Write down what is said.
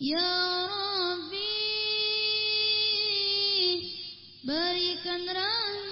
Ya Rabbi Berikan rahmat